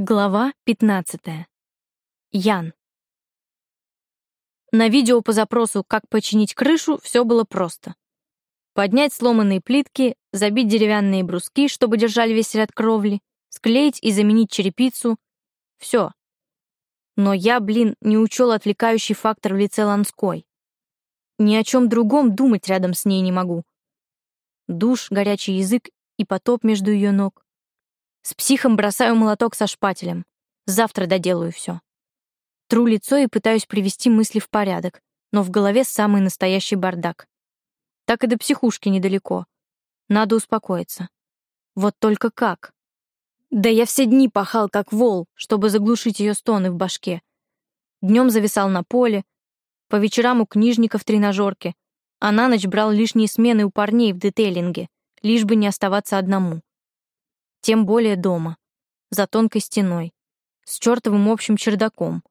Глава 15. Ян. На видео по запросу «Как починить крышу» все было просто. Поднять сломанные плитки, забить деревянные бруски, чтобы держали весь ряд кровли, склеить и заменить черепицу. Все. Но я, блин, не учел отвлекающий фактор в лице Ланской. Ни о чем другом думать рядом с ней не могу. Душ, горячий язык и потоп между ее ног. С психом бросаю молоток со шпателем. Завтра доделаю все. Тру лицо и пытаюсь привести мысли в порядок, но в голове самый настоящий бардак. Так и до психушки недалеко. Надо успокоиться. Вот только как? Да я все дни пахал как вол, чтобы заглушить ее стоны в башке. Днем зависал на поле, по вечерам у книжника в тренажерке, а на ночь брал лишние смены у парней в детейлинге, лишь бы не оставаться одному. Тем более дома, за тонкой стеной, с чертовым общим чердаком.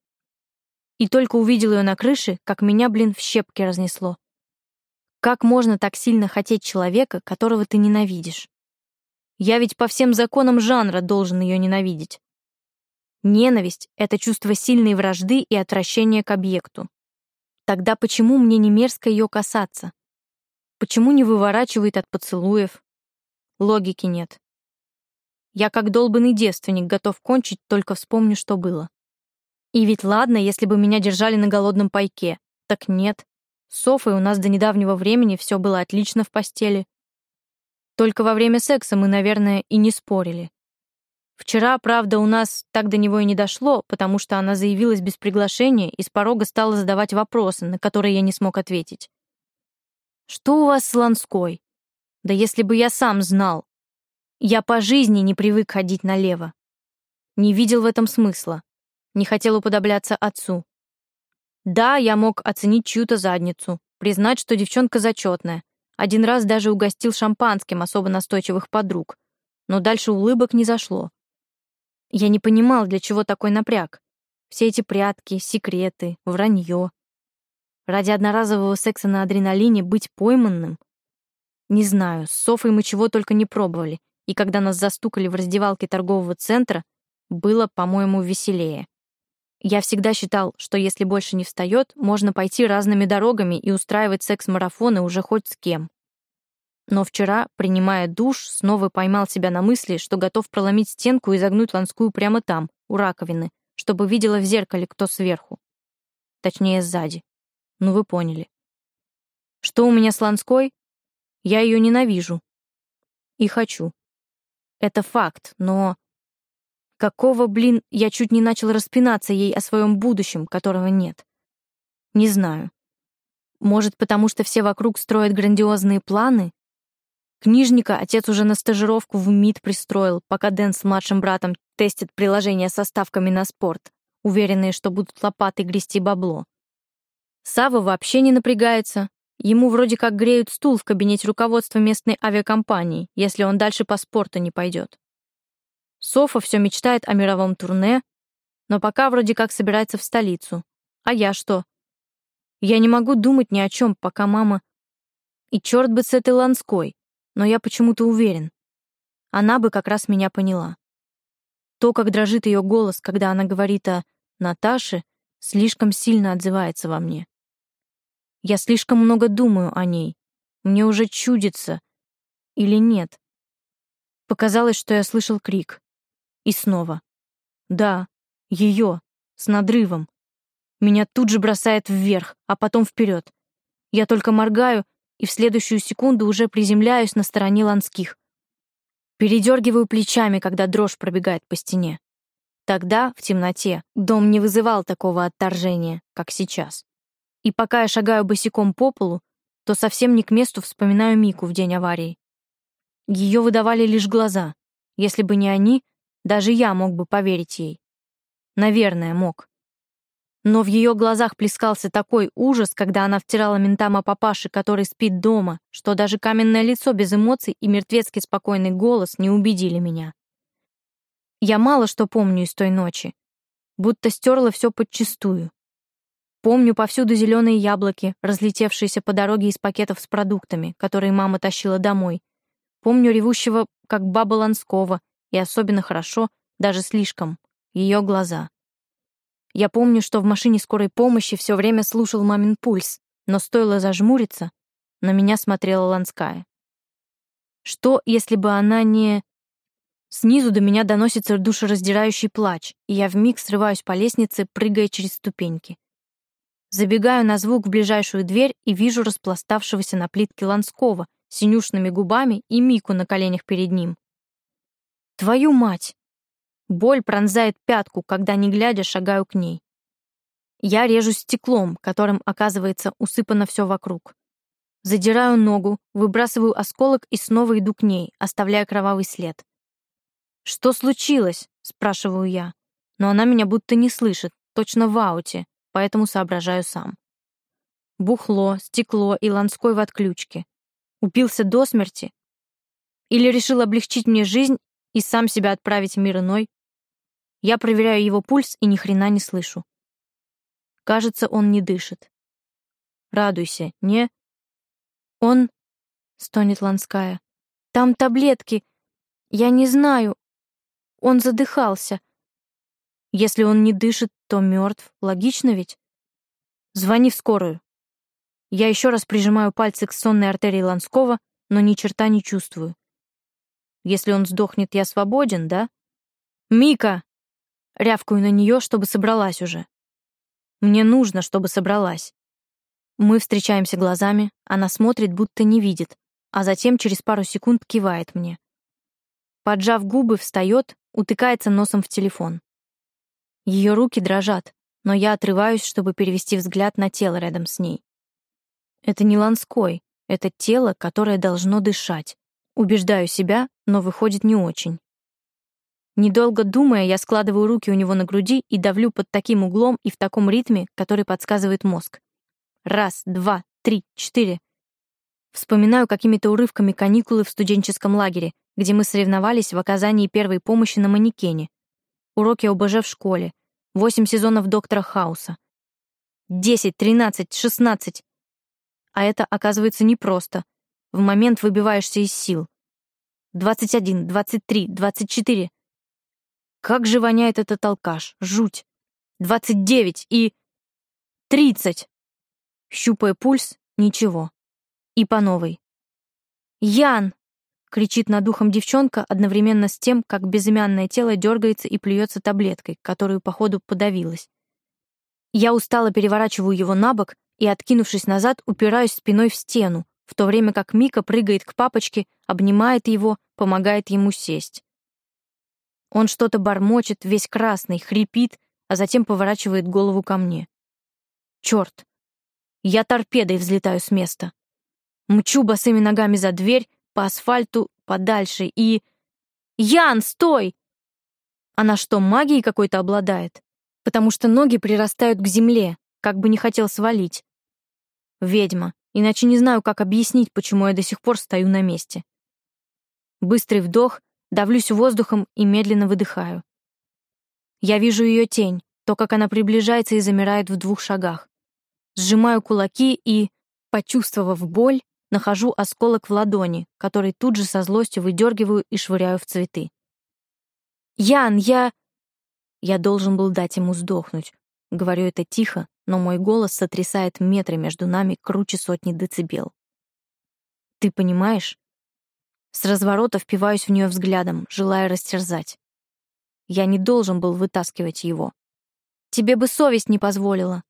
И только увидел ее на крыше, как меня, блин, в щепки разнесло. Как можно так сильно хотеть человека, которого ты ненавидишь? Я ведь по всем законам жанра должен ее ненавидеть. Ненависть — это чувство сильной вражды и отвращения к объекту. Тогда почему мне не мерзко ее касаться? Почему не выворачивает от поцелуев? Логики нет. Я как долбанный девственник готов кончить, только вспомню, что было. И ведь ладно, если бы меня держали на голодном пайке. Так нет. С Софой у нас до недавнего времени все было отлично в постели. Только во время секса мы, наверное, и не спорили. Вчера, правда, у нас так до него и не дошло, потому что она заявилась без приглашения и с порога стала задавать вопросы, на которые я не смог ответить. «Что у вас с Ланской?» «Да если бы я сам знал!» Я по жизни не привык ходить налево. Не видел в этом смысла. Не хотел уподобляться отцу. Да, я мог оценить чью-то задницу, признать, что девчонка зачетная. Один раз даже угостил шампанским особо настойчивых подруг. Но дальше улыбок не зашло. Я не понимал, для чего такой напряг. Все эти прятки, секреты, вранье. Ради одноразового секса на адреналине быть пойманным? Не знаю, с Софой мы чего только не пробовали и когда нас застукали в раздевалке торгового центра, было, по-моему, веселее. Я всегда считал, что если больше не встает, можно пойти разными дорогами и устраивать секс-марафоны уже хоть с кем. Но вчера, принимая душ, снова поймал себя на мысли, что готов проломить стенку и загнуть Ланскую прямо там, у раковины, чтобы видела в зеркале, кто сверху. Точнее, сзади. Ну, вы поняли. Что у меня с Ланской? Я ее ненавижу. И хочу. Это факт, но... Какого, блин, я чуть не начал распинаться ей о своем будущем, которого нет? Не знаю. Может, потому что все вокруг строят грандиозные планы? Книжника отец уже на стажировку в МИД пристроил, пока Дэн с младшим братом тестит приложения со ставками на спорт, уверенные, что будут лопатой грести бабло. Сава вообще не напрягается, Ему вроде как греют стул в кабинете руководства местной авиакомпании, если он дальше по спорту не пойдет. Софа все мечтает о мировом турне, но пока вроде как собирается в столицу. А я что? Я не могу думать ни о чем, пока мама... И черт бы с этой Ланской, но я почему-то уверен. Она бы как раз меня поняла. То, как дрожит ее голос, когда она говорит о Наташе, слишком сильно отзывается во мне. Я слишком много думаю о ней. Мне уже чудится. Или нет? Показалось, что я слышал крик. И снова. Да, ее, с надрывом. Меня тут же бросает вверх, а потом вперед. Я только моргаю и в следующую секунду уже приземляюсь на стороне Ланских. Передергиваю плечами, когда дрожь пробегает по стене. Тогда, в темноте, дом не вызывал такого отторжения, как сейчас. И пока я шагаю босиком по полу, то совсем не к месту вспоминаю Мику в день аварии. Ее выдавали лишь глаза. Если бы не они, даже я мог бы поверить ей. Наверное, мог. Но в ее глазах плескался такой ужас, когда она втирала ментам о папаше, который спит дома, что даже каменное лицо без эмоций и мертвецкий спокойный голос не убедили меня. Я мало что помню из той ночи. Будто стерла все подчистую. Помню повсюду зеленые яблоки, разлетевшиеся по дороге из пакетов с продуктами, которые мама тащила домой. Помню ревущего, как баба Ланского, и особенно хорошо, даже слишком, ее глаза. Я помню, что в машине скорой помощи все время слушал мамин пульс, но стоило зажмуриться, на меня смотрела Ланская. Что, если бы она не... Снизу до меня доносится душераздирающий плач, и я вмиг срываюсь по лестнице, прыгая через ступеньки. Забегаю на звук в ближайшую дверь и вижу распластавшегося на плитке Ланского, синюшными губами и Мику на коленях перед ним. Твою мать! Боль пронзает пятку, когда, не глядя, шагаю к ней. Я режу стеклом, которым, оказывается, усыпано все вокруг. Задираю ногу, выбрасываю осколок и снова иду к ней, оставляя кровавый след. «Что случилось?» — спрашиваю я. Но она меня будто не слышит, точно в ауте, поэтому соображаю сам. Бухло, стекло и ланской в отключке. Упился до смерти? Или решил облегчить мне жизнь и сам себя отправить в мир иной? Я проверяю его пульс и ни хрена не слышу. Кажется, он не дышит. Радуйся, не? Он... Стонет Ланская. Там таблетки. Я не знаю. Он задыхался. Если он не дышит, то мертв. Логично ведь? Звони в скорую. Я еще раз прижимаю пальцы к сонной артерии Ланского, но ни черта не чувствую. Если он сдохнет, я свободен, да? «Мика!» Рявкаю на нее, чтобы собралась уже. Мне нужно, чтобы собралась. Мы встречаемся глазами, она смотрит, будто не видит, а затем через пару секунд кивает мне. Поджав губы, встает, утыкается носом в телефон. Ее руки дрожат, но я отрываюсь, чтобы перевести взгляд на тело рядом с ней. Это не Ланской, это тело, которое должно дышать. Убеждаю себя, но выходит не очень. Недолго думая, я складываю руки у него на груди и давлю под таким углом и в таком ритме, который подсказывает мозг. Раз, два, три, четыре. Вспоминаю какими-то урывками каникулы в студенческом лагере, где мы соревновались в оказании первой помощи на манекене. Уроки ОБЖ в школе. Восемь сезонов Доктора Хауса. Десять, тринадцать, шестнадцать. А это, оказывается, непросто. В момент выбиваешься из сил. Двадцать один, двадцать три, двадцать четыре. Как же воняет этот алкаш, жуть. Двадцать девять и... Тридцать. Щупая пульс, ничего. И по новой. «Ян!» — кричит над ухом девчонка одновременно с тем, как безымянное тело дергается и плюется таблеткой, которую, походу, подавилась. Я устало переворачиваю его на бок и, откинувшись назад, упираюсь спиной в стену, в то время как Мика прыгает к папочке, обнимает его, помогает ему сесть. Он что-то бормочет, весь красный, хрипит, а затем поворачивает голову ко мне. Черт! Я торпедой взлетаю с места. Мчу босыми ногами за дверь, по асфальту, подальше и... «Ян, стой!» Она что, магией какой-то обладает? Потому что ноги прирастают к земле, как бы не хотел свалить. Ведьма, иначе не знаю, как объяснить, почему я до сих пор стою на месте. Быстрый вдох, Давлюсь воздухом и медленно выдыхаю. Я вижу ее тень, то, как она приближается и замирает в двух шагах. Сжимаю кулаки и, почувствовав боль, нахожу осколок в ладони, который тут же со злостью выдергиваю и швыряю в цветы. «Ян, я...» Я должен был дать ему сдохнуть. Говорю это тихо, но мой голос сотрясает метры между нами круче сотни децибел. Ты понимаешь? С разворота впиваюсь в нее взглядом, желая растерзать. Я не должен был вытаскивать его. Тебе бы совесть не позволила.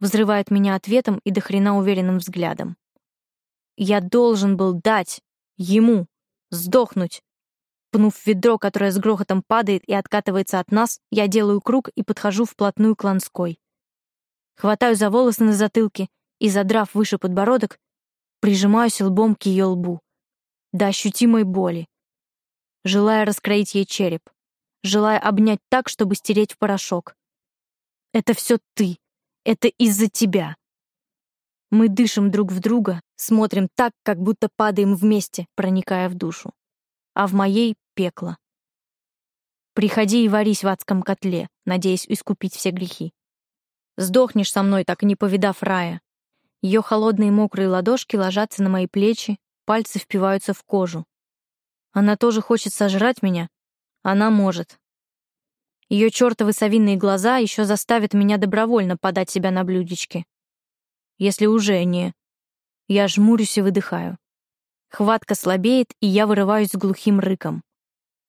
Взрывает меня ответом и дохрена уверенным взглядом. Я должен был дать ему сдохнуть. Пнув ведро, которое с грохотом падает и откатывается от нас, я делаю круг и подхожу вплотную к Ланской. Хватаю за волосы на затылке и, задрав выше подбородок, прижимаюсь лбом к ее лбу до ощутимой боли, желая раскроить ей череп, желая обнять так, чтобы стереть в порошок. Это все ты, это из-за тебя. Мы дышим друг в друга, смотрим так, как будто падаем вместе, проникая в душу. А в моей — пекло. Приходи и варись в адском котле, надеясь искупить все грехи. Сдохнешь со мной, так и не повидав рая. Ее холодные мокрые ладошки ложатся на мои плечи, Пальцы впиваются в кожу. Она тоже хочет сожрать меня? Она может. Ее чертовы совиные глаза еще заставят меня добровольно подать себя на блюдечке. Если уже не... Я жмурюсь и выдыхаю. Хватка слабеет, и я вырываюсь с глухим рыком.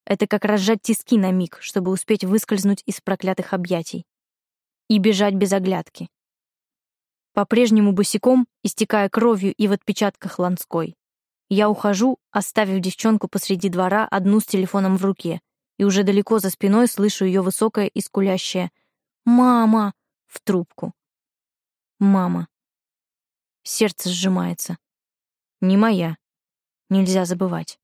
Это как разжать тиски на миг, чтобы успеть выскользнуть из проклятых объятий. И бежать без оглядки. По-прежнему босиком, истекая кровью и в отпечатках Ланской. Я ухожу, оставив девчонку посреди двора одну с телефоном в руке, и уже далеко за спиной слышу ее высокое и скулящее «Мама!» в трубку. «Мама». Сердце сжимается. Не моя. Нельзя забывать.